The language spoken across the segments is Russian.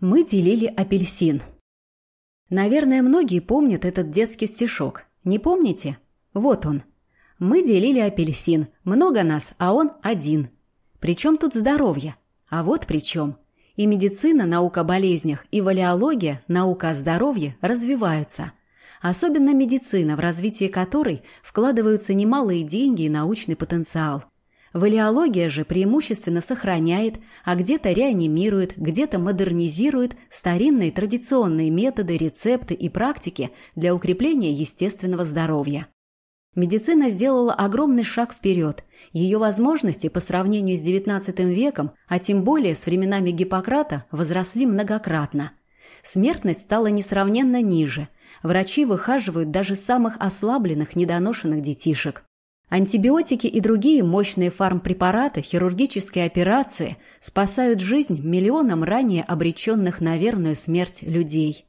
Мы делили апельсин. Наверное, многие помнят этот детский стишок. Не помните? Вот он. Мы делили апельсин. Много нас, а он один. Причем тут здоровье? А вот при чем. И медицина, наука о болезнях, и валиология, наука о здоровье развиваются. Особенно медицина, в развитии которой вкладываются немалые деньги и научный потенциал. Валиология же преимущественно сохраняет, а где-то реанимирует, где-то модернизирует старинные традиционные методы, рецепты и практики для укрепления естественного здоровья. Медицина сделала огромный шаг вперед. Ее возможности по сравнению с XIX веком, а тем более с временами Гиппократа, возросли многократно. Смертность стала несравненно ниже. Врачи выхаживают даже самых ослабленных, недоношенных детишек. Антибиотики и другие мощные фармпрепараты, хирургические операции спасают жизнь миллионам ранее обреченных на верную смерть людей.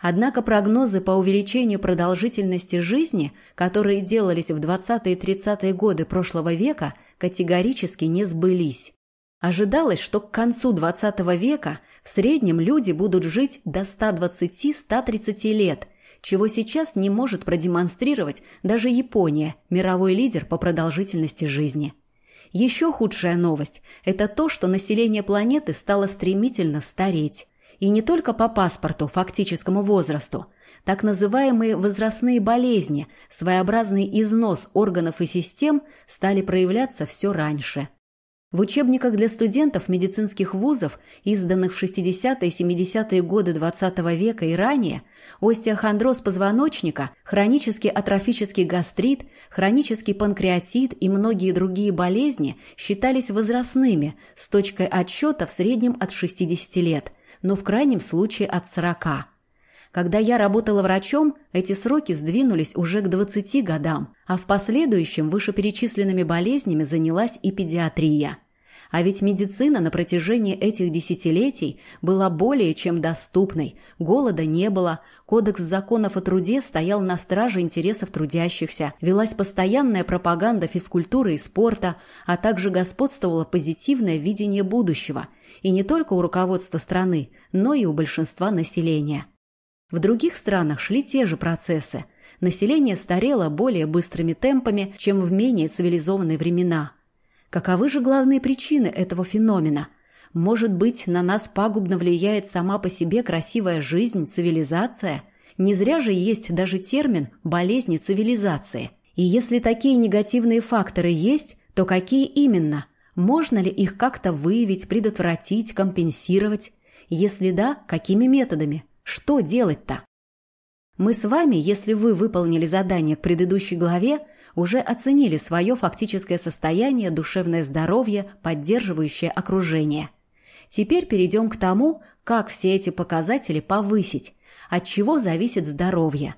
Однако прогнозы по увеличению продолжительности жизни, которые делались в 20-е и 30-е годы прошлого века, категорически не сбылись. Ожидалось, что к концу 20 века в среднем люди будут жить до 120-130 лет, чего сейчас не может продемонстрировать даже Япония, мировой лидер по продолжительности жизни. Еще худшая новость – это то, что население планеты стало стремительно стареть. И не только по паспорту, фактическому возрасту. Так называемые возрастные болезни, своеобразный износ органов и систем стали проявляться все раньше – в учебниках для студентов медицинских вузов, изданных в 60-е и 70-е годы XX -го века и ранее, остеохондроз позвоночника, хронический атрофический гастрит, хронический панкреатит и многие другие болезни считались возрастными с точкой отсчета в среднем от 60 лет, но в крайнем случае от 40. Когда я работала врачом, эти сроки сдвинулись уже к 20 годам, а в последующем вышеперечисленными болезнями занялась и педиатрия. А ведь медицина на протяжении этих десятилетий была более чем доступной, голода не было, кодекс законов о труде стоял на страже интересов трудящихся, велась постоянная пропаганда физкультуры и спорта, а также господствовало позитивное видение будущего, и не только у руководства страны, но и у большинства населения. В других странах шли те же процессы. Население старело более быстрыми темпами, чем в менее цивилизованные времена – Каковы же главные причины этого феномена? Может быть, на нас пагубно влияет сама по себе красивая жизнь, цивилизация? Не зря же есть даже термин «болезни цивилизации». И если такие негативные факторы есть, то какие именно? Можно ли их как-то выявить, предотвратить, компенсировать? Если да, какими методами? Что делать-то? Мы с вами, если вы выполнили задание к предыдущей главе, уже оценили свое фактическое состояние, душевное здоровье, поддерживающее окружение. Теперь перейдем к тому, как все эти показатели повысить, от чего зависит здоровье.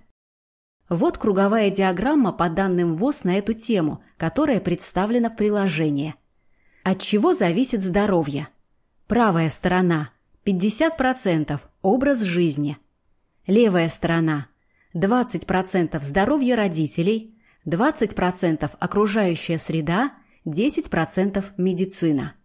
Вот круговая диаграмма по данным ВОЗ на эту тему, которая представлена в приложении. От чего зависит здоровье? Правая сторона – 50% образ жизни. Левая сторона – 20% здоровье родителей, 20% окружающая среда, 10% медицина.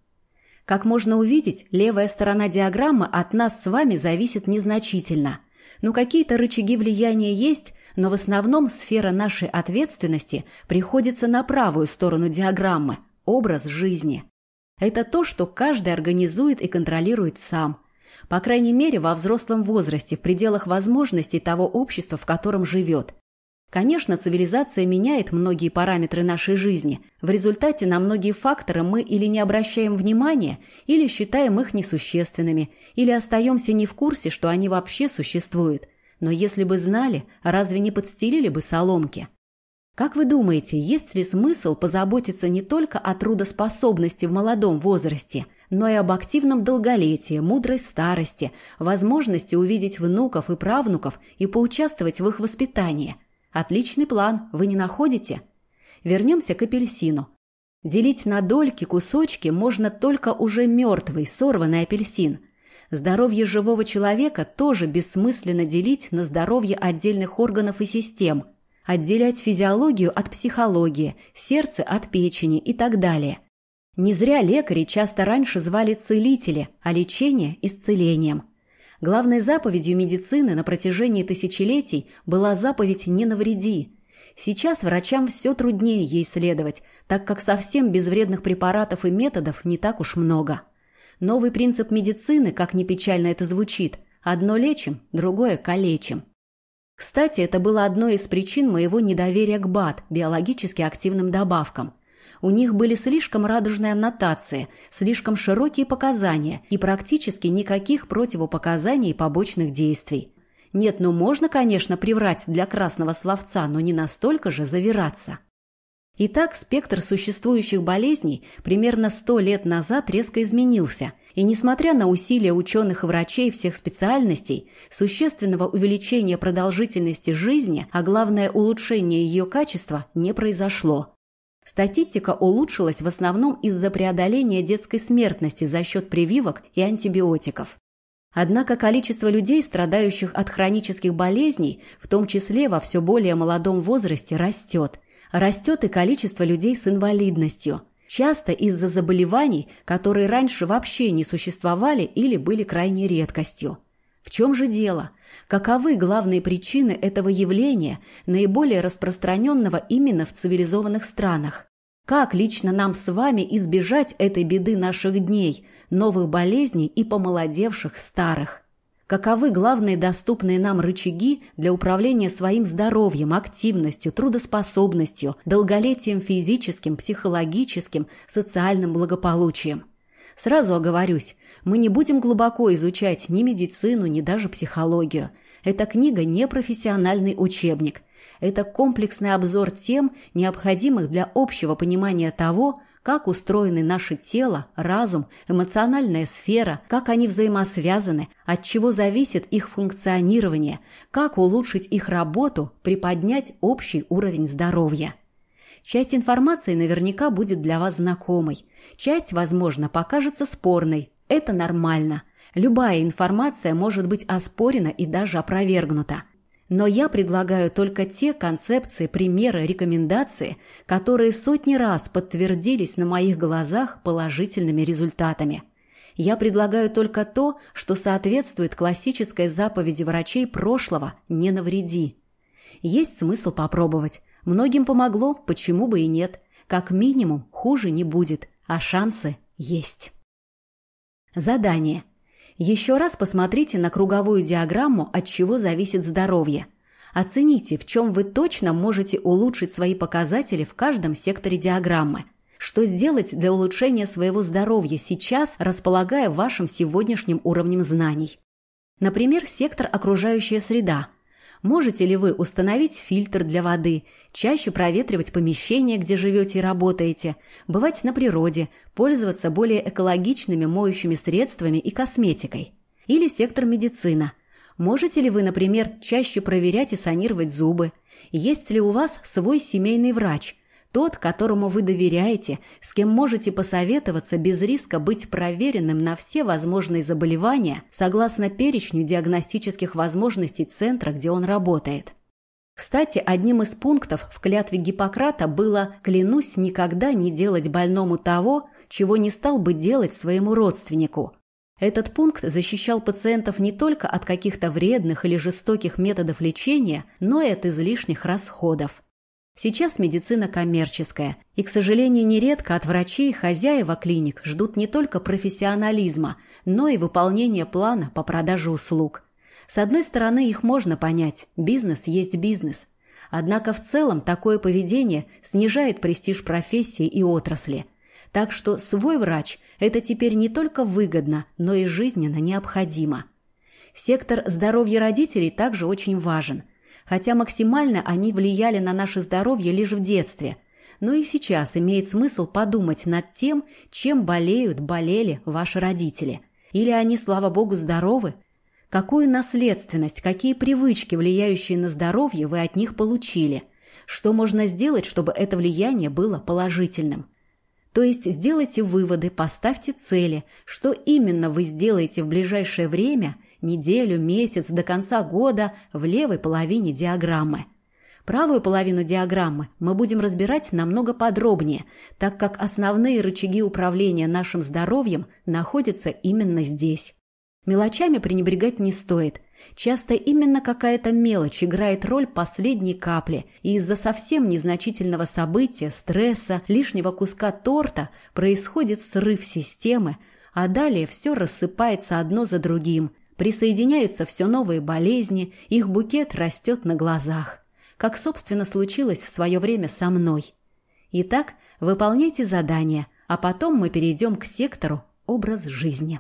Как можно увидеть, левая сторона диаграммы от нас с вами зависит незначительно. Ну, какие-то рычаги влияния есть, но в основном сфера нашей ответственности приходится на правую сторону диаграммы – образ жизни. Это то, что каждый организует и контролирует сам. По крайней мере, во взрослом возрасте, в пределах возможностей того общества, в котором живет. Конечно, цивилизация меняет многие параметры нашей жизни. В результате на многие факторы мы или не обращаем внимания, или считаем их несущественными, или остаемся не в курсе, что они вообще существуют. Но если бы знали, разве не подстелили бы соломки? Как вы думаете, есть ли смысл позаботиться не только о трудоспособности в молодом возрасте, но и об активном долголетии, мудрой старости, возможности увидеть внуков и правнуков и поучаствовать в их воспитании – Отличный план, вы не находите? Вернемся к апельсину. Делить на дольки, кусочки можно только уже мертвый, сорванный апельсин. Здоровье живого человека тоже бессмысленно делить на здоровье отдельных органов и систем, отделять физиологию от психологии, сердце от печени и так далее. Не зря лекари часто раньше звали целители, а лечение – исцелением. Главной заповедью медицины на протяжении тысячелетий была заповедь «не навреди». Сейчас врачам все труднее ей следовать, так как совсем безвредных препаратов и методов не так уж много. Новый принцип медицины, как ни печально это звучит, одно лечим, другое калечим. Кстати, это было одной из причин моего недоверия к БАД, биологически активным добавкам. У них были слишком радужные аннотации, слишком широкие показания и практически никаких противопоказаний и побочных действий. Нет, ну можно, конечно, приврать для красного словца, но не настолько же завираться. Итак, спектр существующих болезней примерно 100 лет назад резко изменился, и несмотря на усилия ученых и врачей всех специальностей, существенного увеличения продолжительности жизни, а главное улучшения ее качества, не произошло. Статистика улучшилась в основном из-за преодоления детской смертности за счет прививок и антибиотиков. Однако количество людей, страдающих от хронических болезней, в том числе во все более молодом возрасте, растет. Растет и количество людей с инвалидностью. Часто из-за заболеваний, которые раньше вообще не существовали или были крайней редкостью. В чем же дело? Каковы главные причины этого явления, наиболее распространенного именно в цивилизованных странах? Как лично нам с вами избежать этой беды наших дней, новых болезней и помолодевших старых? Каковы главные доступные нам рычаги для управления своим здоровьем, активностью, трудоспособностью, долголетием физическим, психологическим, социальным благополучием? Сразу оговорюсь, мы не будем глубоко изучать ни медицину, ни даже психологию. Эта книга не профессиональный учебник. Это комплексный обзор тем, необходимых для общего понимания того, как устроены наше тело, разум, эмоциональная сфера, как они взаимосвязаны, от чего зависит их функционирование, как улучшить их работу, приподнять общий уровень здоровья. Часть информации наверняка будет для вас знакомой, часть, возможно, покажется спорной. Это нормально. Любая информация может быть оспорена и даже опровергнута. Но я предлагаю только те концепции, примеры, рекомендации, которые сотни раз подтвердились на моих глазах положительными результатами. Я предлагаю только то, что соответствует классической заповеди врачей прошлого «не навреди». Есть смысл попробовать. Многим помогло, почему бы и нет. Как минимум, хуже не будет, а шансы есть. Задание. Еще раз посмотрите на круговую диаграмму, от чего зависит здоровье. Оцените, в чем вы точно можете улучшить свои показатели в каждом секторе диаграммы. Что сделать для улучшения своего здоровья сейчас, располагая вашим сегодняшним уровнем знаний. Например, сектор «Окружающая среда». Можете ли вы установить фильтр для воды, чаще проветривать помещение, где живете и работаете, бывать на природе, пользоваться более экологичными моющими средствами и косметикой? Или сектор медицина. Можете ли вы, например, чаще проверять и санировать зубы? Есть ли у вас свой семейный врач? Тот, которому вы доверяете, с кем можете посоветоваться без риска быть проверенным на все возможные заболевания согласно перечню диагностических возможностей центра, где он работает. Кстати, одним из пунктов в клятве Гиппократа было «клянусь никогда не делать больному того, чего не стал бы делать своему родственнику». Этот пункт защищал пациентов не только от каких-то вредных или жестоких методов лечения, но и от излишних расходов. Сейчас медицина коммерческая, и, к сожалению, нередко от врачей хозяева клиник ждут не только профессионализма, но и выполнения плана по продаже услуг. С одной стороны, их можно понять, бизнес есть бизнес. Однако в целом такое поведение снижает престиж профессии и отрасли. Так что свой врач – это теперь не только выгодно, но и жизненно необходимо. Сектор здоровья родителей также очень важен – хотя максимально они влияли на наше здоровье лишь в детстве. Но и сейчас имеет смысл подумать над тем, чем болеют, болели ваши родители. Или они, слава богу, здоровы? Какую наследственность, какие привычки, влияющие на здоровье, вы от них получили? Что можно сделать, чтобы это влияние было положительным? То есть сделайте выводы, поставьте цели, что именно вы сделаете в ближайшее время – неделю, месяц, до конца года в левой половине диаграммы. Правую половину диаграммы мы будем разбирать намного подробнее, так как основные рычаги управления нашим здоровьем находятся именно здесь. Мелочами пренебрегать не стоит. Часто именно какая-то мелочь играет роль последней капли, и из-за совсем незначительного события, стресса, лишнего куска торта происходит срыв системы, а далее все рассыпается одно за другим. Присоединяются все новые болезни, их букет растет на глазах. Как, собственно, случилось в свое время со мной. Итак, выполняйте задание, а потом мы перейдем к сектору «Образ жизни».